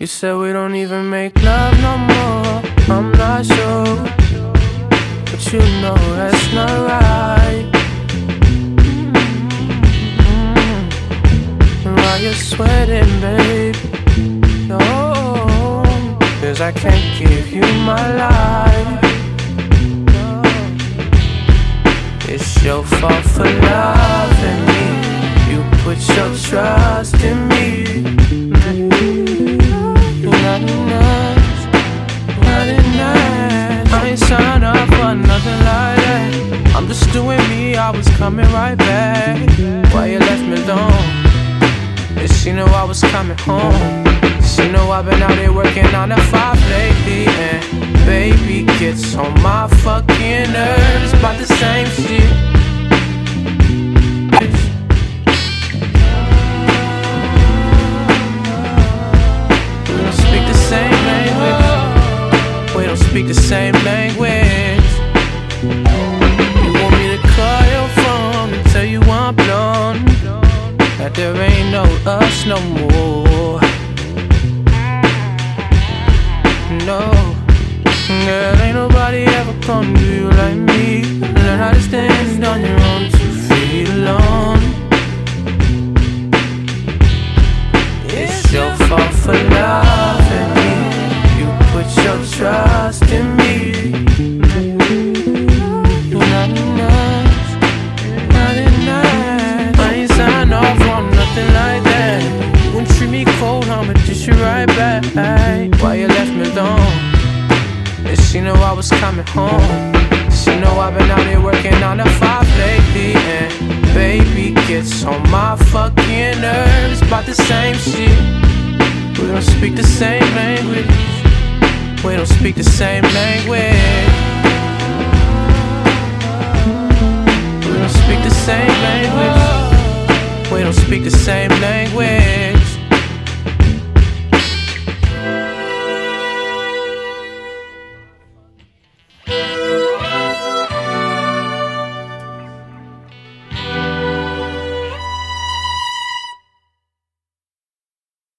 You said we don't even make love no more. I'm not sure, but you know that's not right. Mm-hmm. Why you're sweating, babe? No, cause I can't give you my life. It's your fault for loving me. You put your trust in me. Ain't signed up for nothing like that. I'm just doing me, I was coming right back. Why you left me alone? Yeah, she knew I was coming home. She know I've been out here working on the five speak the same language. You want me to call your phone and tell you I'm blown. That there ain't no us no more. No, girl, ain't nobody ever gonna do you like me. Learn how to stand on your own two feet alone. It's your fault for loving me. You put your trust in me. Nothing nice, nothing nice. I ain't off on nothing like that. You treat me cold, I'ma dish you right back. Why you left me alone? And she knew I was coming home. She know I've been out here working on the five lately. And baby gets on my fucking nerves about the same shit don't speak the same language. We don't speak the same language. We don't speak the same language.